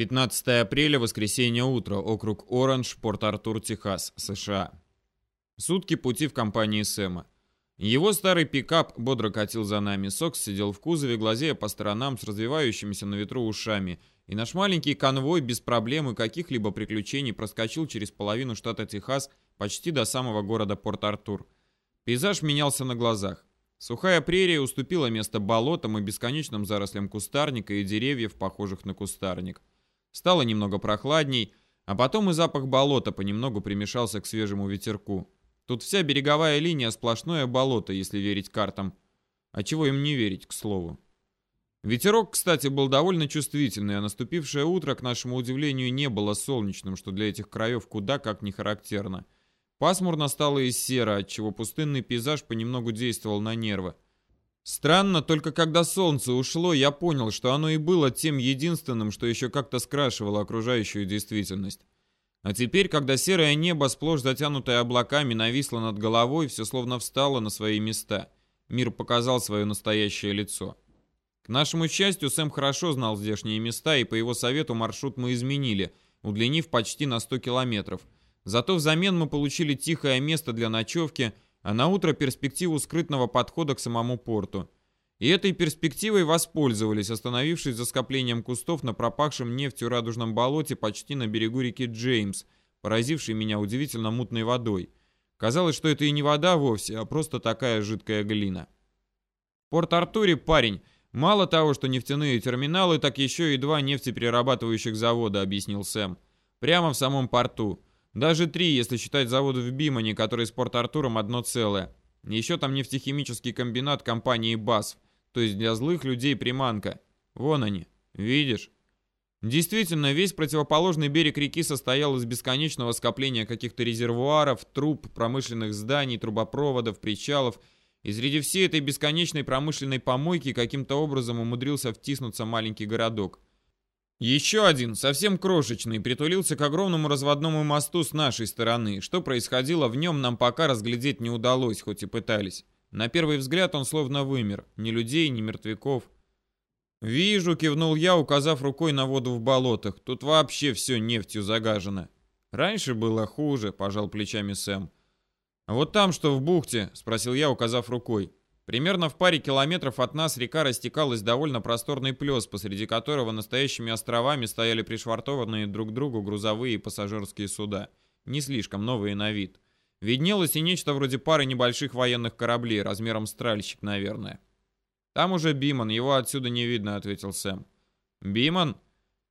15 апреля, воскресенье утро, округ Оранж, Порт-Артур, Техас, США. Сутки пути в компании Сэма. Его старый пикап бодро катил за нами. Сокс сидел в кузове, глазея по сторонам с развивающимися на ветру ушами. И наш маленький конвой без проблем и каких-либо приключений проскочил через половину штата Техас почти до самого города Порт-Артур. Пейзаж менялся на глазах. Сухая прерия уступила место болотам и бесконечным зарослям кустарника и деревьев, похожих на кустарник. Стало немного прохладней, а потом и запах болота понемногу примешался к свежему ветерку. Тут вся береговая линия сплошное болото, если верить картам. А чего им не верить, к слову. Ветерок, кстати, был довольно чувствительный, а наступившее утро, к нашему удивлению, не было солнечным, что для этих краев куда как не характерно. Пасмурно стало и серо, отчего пустынный пейзаж понемногу действовал на нервы. Странно, только когда солнце ушло, я понял, что оно и было тем единственным, что еще как-то скрашивало окружающую действительность. А теперь, когда серое небо, сплошь затянутое облаками, нависло над головой, все словно встало на свои места. Мир показал свое настоящее лицо. К нашему счастью, Сэм хорошо знал здешние места, и по его совету маршрут мы изменили, удлинив почти на 100 километров. Зато взамен мы получили тихое место для ночевки – а на утро перспективу скрытного подхода к самому порту. И этой перспективой воспользовались, остановившись за скоплением кустов на пропахшем нефтью радужном болоте почти на берегу реки Джеймс, поразившей меня удивительно мутной водой. Казалось, что это и не вода вовсе, а просто такая жидкая глина. Порт-Артуре, парень, мало того, что нефтяные терминалы, так еще и два нефтеперерабатывающих завода, объяснил Сэм. Прямо в самом порту. Даже три, если считать заводы в Бимане, который с Порт-Артуром одно целое. Еще там нефтехимический комбинат компании БАСФ, то есть для злых людей приманка. Вон они, видишь? Действительно, весь противоположный берег реки состоял из бесконечного скопления каких-то резервуаров, труб, промышленных зданий, трубопроводов, причалов, и среди всей этой бесконечной промышленной помойки каким-то образом умудрился втиснуться маленький городок – еще один, совсем крошечный, притулился к огромному разводному мосту с нашей стороны. Что происходило в нем, нам пока разглядеть не удалось, хоть и пытались. На первый взгляд он словно вымер. Ни людей, ни мертвяков. «Вижу», — кивнул я, указав рукой на воду в болотах. «Тут вообще все нефтью загажено». «Раньше было хуже», — пожал плечами Сэм. «А вот там что в бухте?» — спросил я, указав рукой. Примерно в паре километров от нас река растекалась довольно просторный плес, посреди которого настоящими островами стояли пришвартованные друг к другу грузовые и пассажирские суда. Не слишком новые на вид. Виднелось и нечто вроде пары небольших военных кораблей, размером с тральщик, наверное. «Там уже Биман, его отсюда не видно», — ответил Сэм. «Биман?»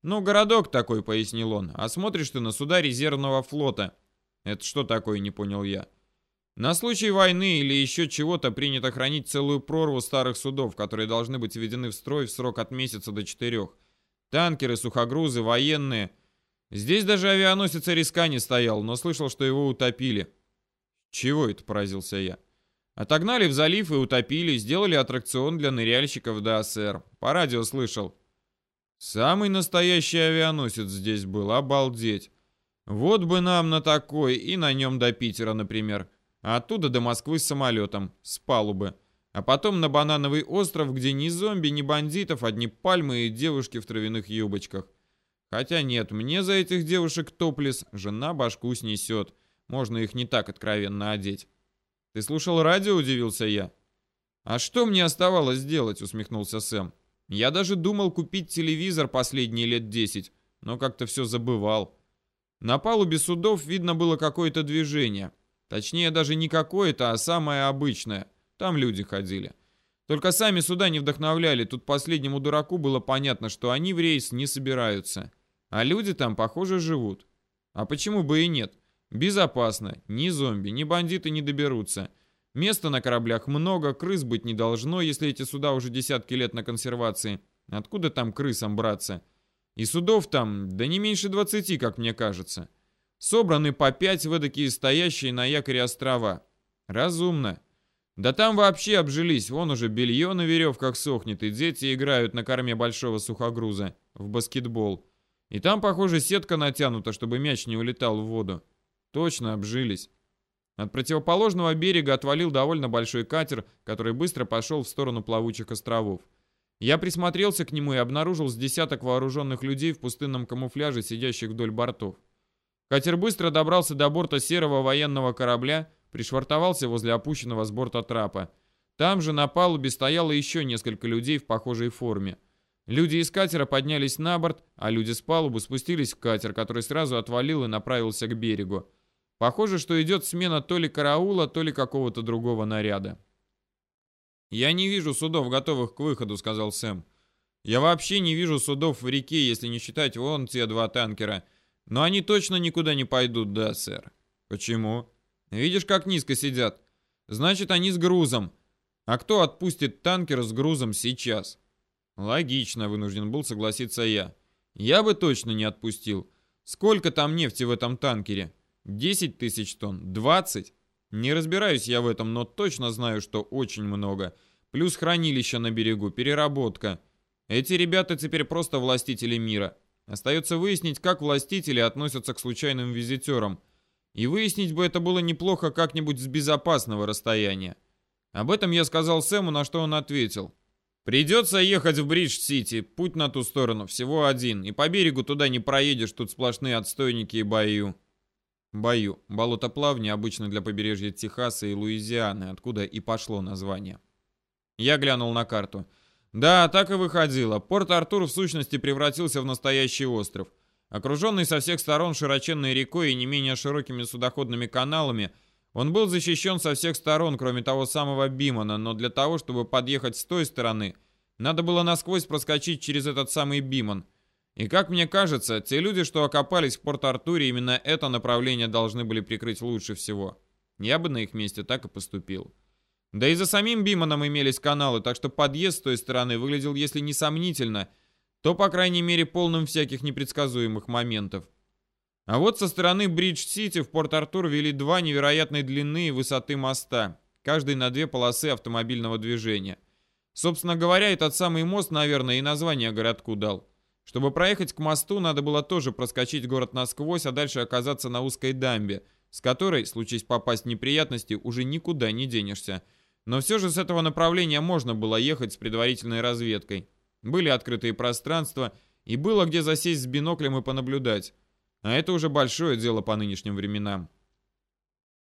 «Ну, городок такой», — пояснил он. «А смотришь ты на суда резервного флота». «Это что такое?» — не понял я. На случай войны или еще чего-то принято хранить целую прорву старых судов, которые должны быть введены в строй в срок от месяца до четырех. Танкеры, сухогрузы, военные. Здесь даже авианосец Риска не стоял, но слышал, что его утопили. Чего это, поразился я. Отогнали в залив и утопили, сделали аттракцион для ныряльщиков да, сэр. По радио слышал. Самый настоящий авианосец здесь был, обалдеть. Вот бы нам на такой и на нем до Питера, например. А оттуда до Москвы с самолетом, с палубы. А потом на Банановый остров, где ни зомби, ни бандитов, одни пальмы и девушки в травяных юбочках. Хотя нет, мне за этих девушек топлес, жена башку снесет. Можно их не так откровенно одеть. Ты слушал радио, удивился я. А что мне оставалось делать, усмехнулся Сэм. Я даже думал купить телевизор последние лет десять, но как-то все забывал. На палубе судов видно было какое-то движение. Точнее, даже не какое-то, а самое обычное. Там люди ходили. Только сами сюда не вдохновляли, тут последнему дураку было понятно, что они в рейс не собираются. А люди там, похоже, живут. А почему бы и нет? Безопасно. Ни зомби, ни бандиты не доберутся. Места на кораблях много, крыс быть не должно, если эти суда уже десятки лет на консервации. Откуда там крысам браться? И судов там, да не меньше двадцати, как мне кажется. Собраны по пять выдакие стоящие на якоре острова. Разумно. Да там вообще обжились, вон уже белье на веревках сохнет, и дети играют на корме большого сухогруза в баскетбол. И там, похоже, сетка натянута, чтобы мяч не улетал в воду. Точно обжились. От противоположного берега отвалил довольно большой катер, который быстро пошел в сторону плавучих островов. Я присмотрелся к нему и обнаружил с десяток вооруженных людей в пустынном камуфляже, сидящих вдоль бортов. Катер быстро добрался до борта серого военного корабля, пришвартовался возле опущенного с борта трапа. Там же на палубе стояло еще несколько людей в похожей форме. Люди из катера поднялись на борт, а люди с палубы спустились в катер, который сразу отвалил и направился к берегу. Похоже, что идет смена то ли караула, то ли какого-то другого наряда. «Я не вижу судов, готовых к выходу», — сказал Сэм. «Я вообще не вижу судов в реке, если не считать вон те два танкера. Но они точно никуда не пойдут, да, сэр?» «Почему?» «Видишь, как низко сидят? Значит, они с грузом. А кто отпустит танкер с грузом сейчас?» «Логично», — вынужден был согласиться я. «Я бы точно не отпустил. Сколько там нефти в этом танкере? 10 тысяч тонн? 20? Не разбираюсь я в этом, но точно знаю, что очень много. Плюс хранилище на берегу, переработка. Эти ребята теперь просто властители мира. Остается выяснить, как властители относятся к случайным визитерам. И выяснить бы это было неплохо как-нибудь с безопасного расстояния. Об этом я сказал Сэму, на что он ответил. «Придется ехать в Бридж-Сити, путь на ту сторону, всего один, и по берегу туда не проедешь, тут сплошные отстойники и бою». Бою. Болото-плавни обычно для побережья Техаса и Луизианы, откуда и пошло название. Я глянул на карту. Да, так и выходило. Порт-Артур в сущности превратился в настоящий остров. Окруженный со всех сторон широченной рекой и не менее широкими судоходными каналами, он был защищен со всех сторон, кроме того самого Бимана, но для того, чтобы подъехать с той стороны, надо было насквозь проскочить через этот самый Биман – и как мне кажется, те люди, что окопались в Порт-Артуре, именно это направление должны были прикрыть лучше всего. Я бы на их месте так и поступил. Да и за самим Биманом имелись каналы, так что подъезд с той стороны выглядел, если не сомнительно, то, по крайней мере, полным всяких непредсказуемых моментов. А вот со стороны Бридж-Сити в Порт-Артур вели два невероятной длины и высоты моста, каждый на две полосы автомобильного движения. Собственно говоря, этот самый мост, наверное, и название городку дал. Чтобы проехать к мосту, надо было тоже проскочить город насквозь, а дальше оказаться на узкой дамбе, с которой, случись попасть в неприятности, уже никуда не денешься. Но все же с этого направления можно было ехать с предварительной разведкой. Были открытые пространства, и было где засесть с биноклем и понаблюдать. А это уже большое дело по нынешним временам.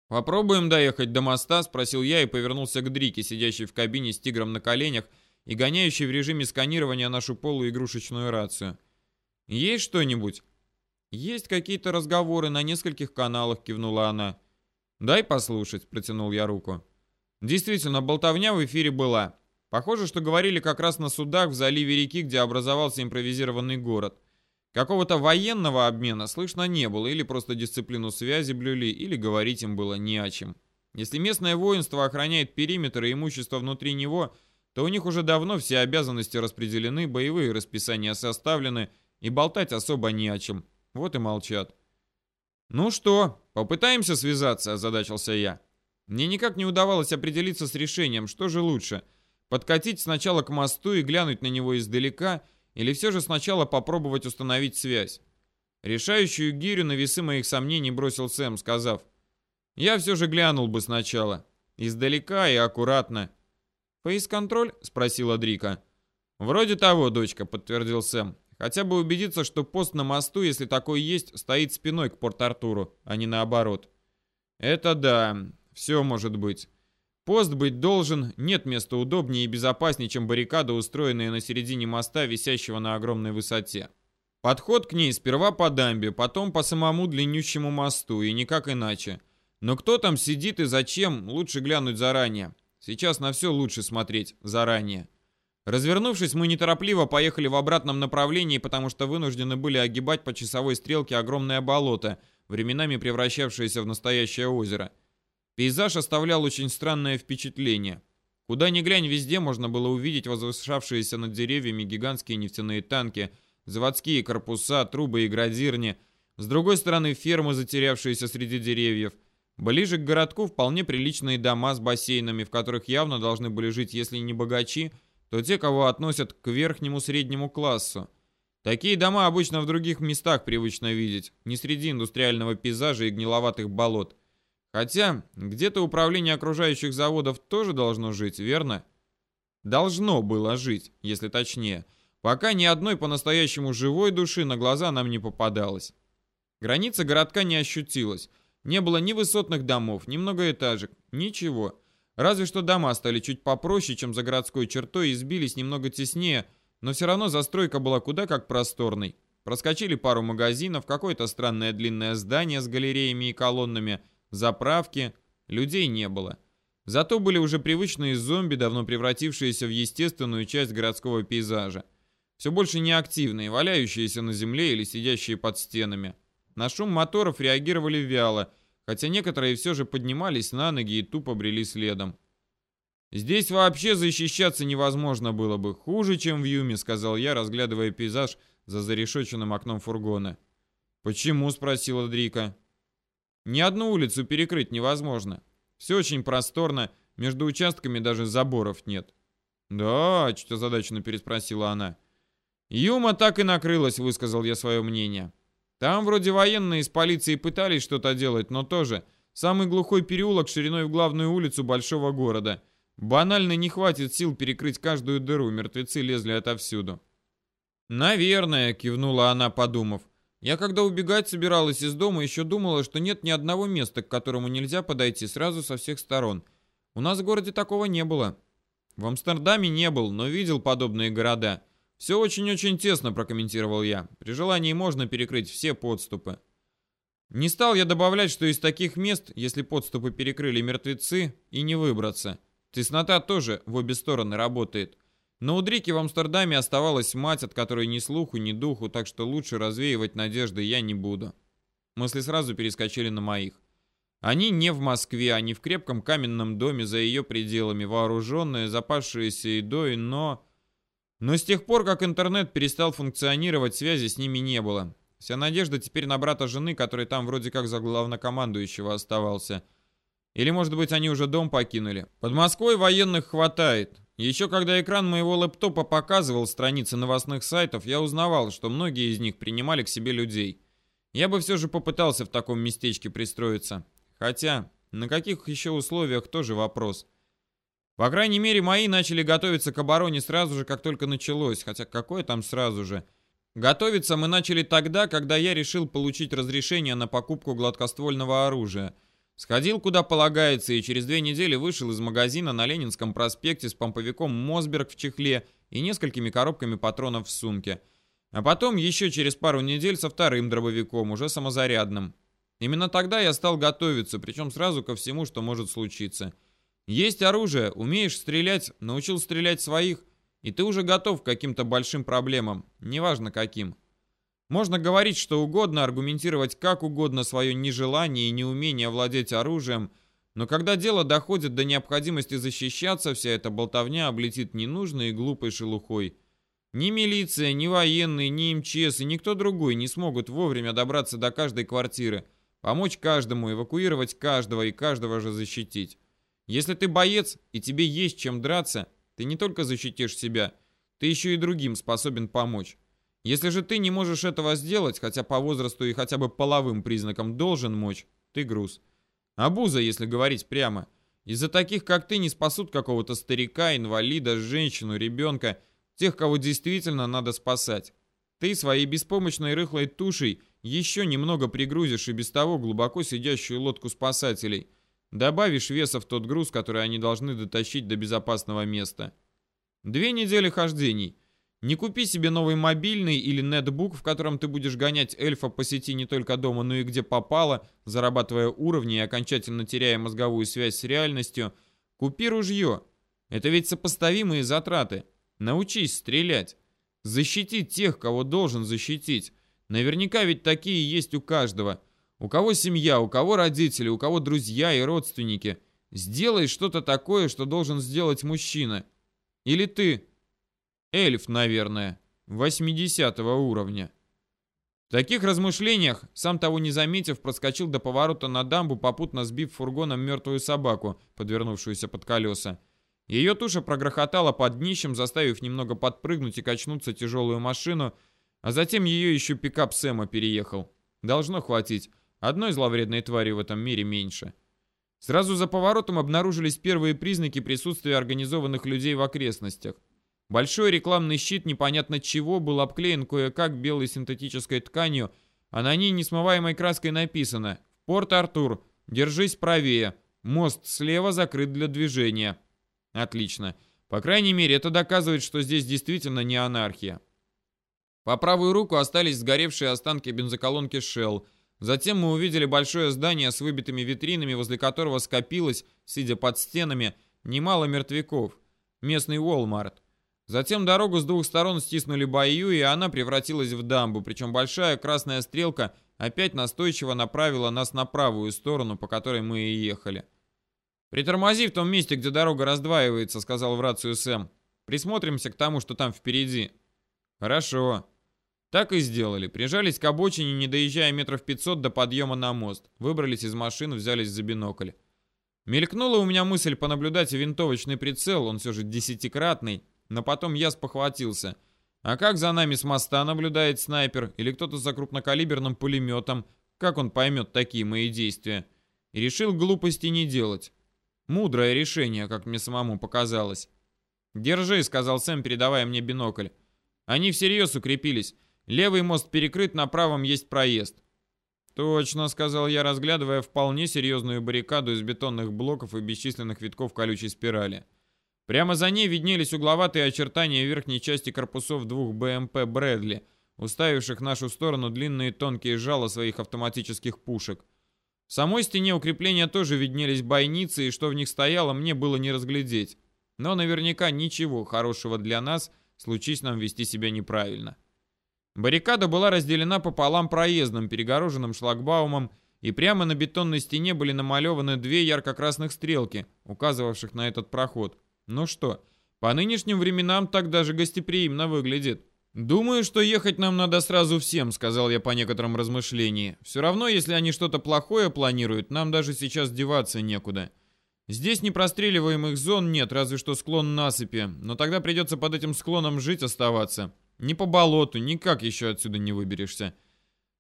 «Попробуем доехать до моста?» – спросил я и повернулся к Дрике, сидящей в кабине с тигром на коленях и гоняющий в режиме сканирования нашу полуигрушечную рацию. «Есть что-нибудь?» «Есть какие-то разговоры на нескольких каналах», — кивнула она. «Дай послушать», — протянул я руку. Действительно, болтовня в эфире была. Похоже, что говорили как раз на судах в заливе реки, где образовался импровизированный город. Какого-то военного обмена слышно не было, или просто дисциплину связи блюли, или говорить им было не о чем. Если местное воинство охраняет периметр и имущество внутри него — то у них уже давно все обязанности распределены, боевые расписания составлены, и болтать особо не о чем. Вот и молчат. «Ну что, попытаемся связаться?» – озадачился я. Мне никак не удавалось определиться с решением, что же лучше – подкатить сначала к мосту и глянуть на него издалека, или все же сначала попробовать установить связь. Решающую гирю на весы моих сомнений бросил Сэм, сказав, «Я все же глянул бы сначала. Издалека и аккуратно. «Фейс-контроль?» — спросила Дрика. «Вроде того, дочка», — подтвердил Сэм. «Хотя бы убедиться, что пост на мосту, если такой есть, стоит спиной к Порт-Артуру, а не наоборот». «Это да, все может быть. Пост быть должен, нет места удобнее и безопаснее, чем баррикада, устроенная на середине моста, висящего на огромной высоте. Подход к ней сперва по дамбе, потом по самому длиннющему мосту, и никак иначе. Но кто там сидит и зачем, лучше глянуть заранее. Сейчас на все лучше смотреть заранее. Развернувшись, мы неторопливо поехали в обратном направлении, потому что вынуждены были огибать по часовой стрелке огромное болото, временами превращавшееся в настоящее озеро. Пейзаж оставлял очень странное впечатление. Куда ни глянь, везде можно было увидеть возвышавшиеся над деревьями гигантские нефтяные танки, заводские корпуса, трубы и градирни. С другой стороны, фермы, затерявшиеся среди деревьев – Ближе к городку вполне приличные дома с бассейнами, в которых явно должны были жить, если не богачи, то те, кого относят к верхнему среднему классу. Такие дома обычно в других местах привычно видеть, не среди индустриального пейзажа и гниловатых болот. Хотя, где-то управление окружающих заводов тоже должно жить, верно? Должно было жить, если точнее. Пока ни одной по-настоящему живой души на глаза нам не попадалось. Граница городка не ощутилась. Не было ни высотных домов, ни многоэтажек, ничего. Разве что дома стали чуть попроще, чем за городской чертой, и сбились немного теснее, но все равно застройка была куда как просторной. Проскочили пару магазинов, какое-то странное длинное здание с галереями и колоннами, заправки. Людей не было. Зато были уже привычные зомби, давно превратившиеся в естественную часть городского пейзажа. Все больше неактивные, валяющиеся на земле или сидящие под стенами. На шум моторов реагировали вяло, хотя некоторые все же поднимались на ноги и тупо брели следом. «Здесь вообще защищаться невозможно было бы. Хуже, чем в Юме», — сказал я, разглядывая пейзаж за зарешоченным окном фургона. «Почему?» — спросила Дрика. «Ни одну улицу перекрыть невозможно. Все очень просторно, между участками даже заборов нет». «Да?» — чуть озадаченно переспросила она. «Юма так и накрылась», — высказал я свое мнение. «Там вроде военные из полиции пытались что-то делать, но тоже самый глухой переулок шириной в главную улицу большого города. Банально не хватит сил перекрыть каждую дыру, мертвецы лезли отовсюду». «Наверное», — кивнула она, подумав. «Я когда убегать собиралась из дома, еще думала, что нет ни одного места, к которому нельзя подойти сразу со всех сторон. У нас в городе такого не было. В Амстердаме не был, но видел подобные города». «Все очень-очень тесно», — прокомментировал я. «При желании можно перекрыть все подступы». Не стал я добавлять, что из таких мест, если подступы перекрыли мертвецы, и не выбраться. Теснота тоже в обе стороны работает. Но у Дрики в Амстердаме оставалась мать, от которой ни слуху, ни духу, так что лучше развеивать надежды я не буду. Мысли сразу перескочили на моих. Они не в Москве, они в крепком каменном доме за ее пределами, вооруженные, запасшиеся едой, но... Но с тех пор, как интернет перестал функционировать, связи с ними не было. Вся надежда теперь на брата жены, который там вроде как за главнокомандующего оставался. Или, может быть, они уже дом покинули. Под Москвой военных хватает. Еще когда экран моего лэптопа показывал страницы новостных сайтов, я узнавал, что многие из них принимали к себе людей. Я бы все же попытался в таком местечке пристроиться. Хотя, на каких еще условиях, тоже вопрос. По крайней мере, мои начали готовиться к обороне сразу же, как только началось, хотя какое там сразу же. Готовиться мы начали тогда, когда я решил получить разрешение на покупку гладкоствольного оружия. Сходил куда полагается и через две недели вышел из магазина на Ленинском проспекте с помповиком Мосберг в чехле и несколькими коробками патронов в сумке. А потом еще через пару недель со вторым дробовиком, уже самозарядным. Именно тогда я стал готовиться, причем сразу ко всему, что может случиться. Есть оружие, умеешь стрелять, научил стрелять своих, и ты уже готов к каким-то большим проблемам, неважно каким. Можно говорить что угодно, аргументировать как угодно свое нежелание и неумение владеть оружием, но когда дело доходит до необходимости защищаться, вся эта болтовня облетит ненужной и глупой шелухой. Ни милиция, ни военные, ни МЧС и никто другой не смогут вовремя добраться до каждой квартиры, помочь каждому, эвакуировать каждого и каждого же защитить. Если ты боец и тебе есть чем драться, ты не только защитишь себя, ты еще и другим способен помочь. Если же ты не можешь этого сделать, хотя по возрасту и хотя бы половым признакам должен мочь, ты груз. Абуза, если говорить прямо. Из-за таких, как ты, не спасут какого-то старика, инвалида, женщину, ребенка, тех, кого действительно надо спасать. Ты своей беспомощной рыхлой тушей еще немного пригрузишь и без того глубоко сидящую лодку спасателей – Добавишь веса в тот груз, который они должны дотащить до безопасного места. Две недели хождений. Не купи себе новый мобильный или нетбук, в котором ты будешь гонять эльфа по сети не только дома, но и где попало, зарабатывая уровни и окончательно теряя мозговую связь с реальностью. Купи ружье. Это ведь сопоставимые затраты. Научись стрелять. Защити тех, кого должен защитить. Наверняка ведь такие есть у каждого. У кого семья, у кого родители, у кого друзья и родственники. Сделай что-то такое, что должен сделать мужчина. Или ты. Эльф, наверное, 80 уровня. В таких размышлениях, сам того не заметив, проскочил до поворота на дамбу, попутно сбив фургоном мертвую собаку, подвернувшуюся под колеса. Ее туша прогрохотала под днищем, заставив немного подпрыгнуть и качнуться тяжелую машину, а затем ее еще пикап Сэма переехал. Должно хватить. Одной зловредной твари в этом мире меньше. Сразу за поворотом обнаружились первые признаки присутствия организованных людей в окрестностях. Большой рекламный щит непонятно чего был обклеен кое-как белой синтетической тканью, а на ней несмываемой краской написано «Порт Артур, держись правее, мост слева закрыт для движения». Отлично. По крайней мере, это доказывает, что здесь действительно не анархия. По правую руку остались сгоревшие останки бензоколонки Shell. Затем мы увидели большое здание с выбитыми витринами, возле которого скопилось, сидя под стенами, немало мертвяков. Местный Walmart. Затем дорогу с двух сторон стиснули бою, и она превратилась в дамбу, причем большая красная стрелка опять настойчиво направила нас на правую сторону, по которой мы и ехали. «Притормози в том месте, где дорога раздваивается», — сказал в рацию Сэм. «Присмотримся к тому, что там впереди». «Хорошо». Так и сделали. Прижались к обочине, не доезжая метров 500 до подъема на мост. Выбрались из машины, взялись за бинокль. Мелькнула у меня мысль понаблюдать винтовочный прицел, он все же десятикратный, но потом я спохватился. А как за нами с моста наблюдает снайпер или кто-то за крупнокалиберным пулеметом? Как он поймет такие мои действия? И решил глупости не делать. Мудрое решение, как мне самому показалось. «Держи», — сказал Сэм, передавая мне бинокль. «Они всерьез укрепились. Левый мост перекрыт, на правом есть проезд». «Точно», — сказал я, разглядывая вполне серьезную баррикаду из бетонных блоков и бесчисленных витков колючей спирали. Прямо за ней виднелись угловатые очертания верхней части корпусов двух БМП «Брэдли», уставивших в нашу сторону длинные тонкие жало своих автоматических пушек. В самой стене укрепления тоже виднелись бойницы, и что в них стояло, мне было не разглядеть. Но наверняка ничего хорошего для нас, случись нам вести себя неправильно. Баррикада была разделена пополам проездом, перегороженным шлагбаумом, и прямо на бетонной стене были намалеваны две ярко-красных стрелки, указывавших на этот проход. Ну что, по нынешним временам так даже гостеприимно выглядит. «Думаю, что ехать нам надо сразу всем», — сказал я по некоторым размышлениям. «Все равно, если они что-то плохое планируют, нам даже сейчас деваться некуда. Здесь непростреливаемых зон нет, разве что склон насыпи, но тогда придется под этим склоном жить оставаться. Ни по болоту, никак еще отсюда не выберешься».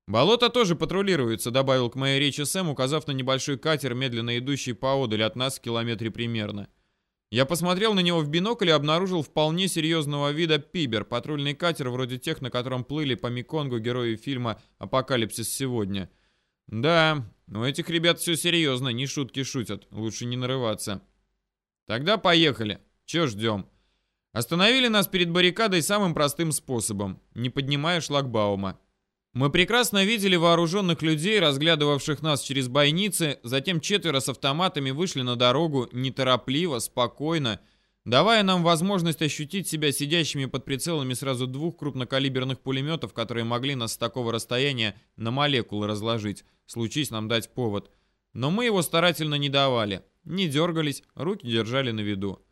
«Болото тоже патрулируется», — добавил к моей речи Сэм, указав на небольшой катер, медленно идущий поодаль от нас в километре примерно. Я посмотрел на него в бинокль и обнаружил вполне серьезного вида пибер, патрульный катер вроде тех, на котором плыли по Меконгу герои фильма «Апокалипсис сегодня». Да, у этих ребят все серьезно, не шутки шутят, лучше не нарываться. Тогда поехали. Че ждем? Остановили нас перед баррикадой самым простым способом, не поднимая шлагбаума. Мы прекрасно видели вооруженных людей, разглядывавших нас через бойницы, затем четверо с автоматами вышли на дорогу неторопливо, спокойно, давая нам возможность ощутить себя сидящими под прицелами сразу двух крупнокалиберных пулеметов, которые могли нас с такого расстояния на молекулы разложить, случись нам дать повод. Но мы его старательно не давали, не дергались, руки держали на виду.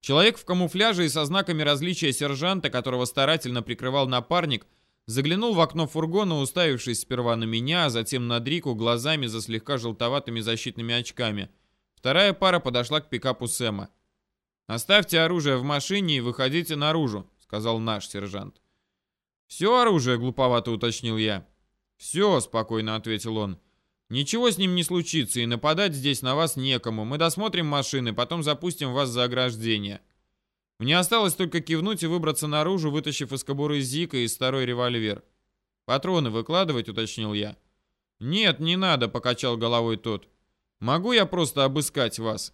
Человек в камуфляже и со знаками различия сержанта, которого старательно прикрывал напарник, Заглянул в окно фургона, уставившись сперва на меня, а затем на Дрику глазами за слегка желтоватыми защитными очками. Вторая пара подошла к пикапу Сэма. «Оставьте оружие в машине и выходите наружу», — сказал наш сержант. «Все оружие?» — глуповато уточнил я. «Все», — спокойно ответил он. «Ничего с ним не случится, и нападать здесь на вас некому. Мы досмотрим машины, потом запустим вас за ограждение». Мне осталось только кивнуть и выбраться наружу, вытащив из кобуры Зика и старой револьвер. «Патроны выкладывать?» — уточнил я. «Нет, не надо», — покачал головой тот. «Могу я просто обыскать вас?»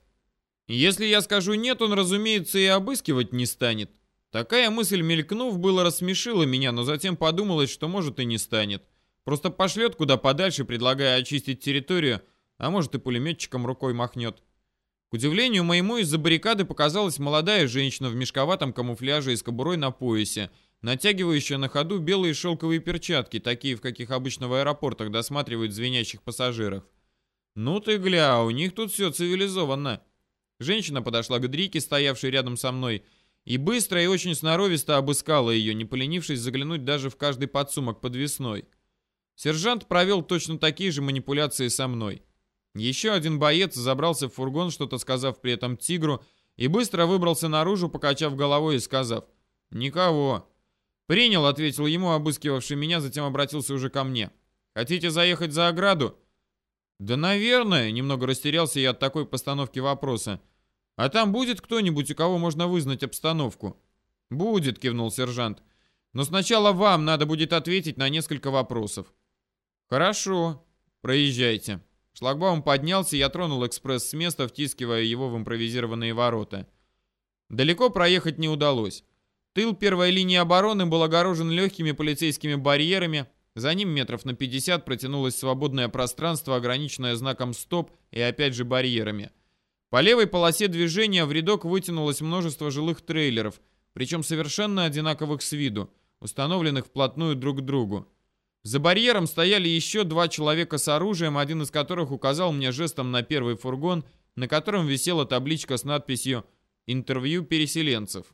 Если я скажу «нет», он, разумеется, и обыскивать не станет. Такая мысль, мелькнув, было рассмешила меня, но затем подумалось, что может и не станет. Просто пошлет куда подальше, предлагая очистить территорию, а может и пулеметчиком рукой махнет. К удивлению моему, из-за баррикады показалась молодая женщина в мешковатом камуфляже и с кобурой на поясе, натягивающая на ходу белые шелковые перчатки, такие, в каких обычно в аэропортах досматривают звенящих пассажиров. «Ну ты гля, у них тут все цивилизованно». Женщина подошла к Дрике, стоявшей рядом со мной, и быстро и очень сноровисто обыскала ее, не поленившись заглянуть даже в каждый подсумок подвесной. Сержант провел точно такие же манипуляции со мной. Еще один боец забрался в фургон, что-то сказав при этом тигру, и быстро выбрался наружу, покачав головой и сказав «Никого». «Принял», — ответил ему, обыскивавший меня, затем обратился уже ко мне. «Хотите заехать за ограду?» «Да, наверное», — немного растерялся я от такой постановки вопроса. «А там будет кто-нибудь, у кого можно вызнать обстановку?» «Будет», — кивнул сержант. «Но сначала вам надо будет ответить на несколько вопросов». «Хорошо. Проезжайте». Шлагбаум поднялся, я тронул экспресс с места, втискивая его в импровизированные ворота. Далеко проехать не удалось. Тыл первой линии обороны был огорожен легкими полицейскими барьерами, за ним метров на 50 протянулось свободное пространство, ограниченное знаком «Стоп» и опять же барьерами. По левой полосе движения в рядок вытянулось множество жилых трейлеров, причем совершенно одинаковых с виду, установленных вплотную друг к другу. За барьером стояли еще два человека с оружием, один из которых указал мне жестом на первый фургон, на котором висела табличка с надписью «Интервью переселенцев».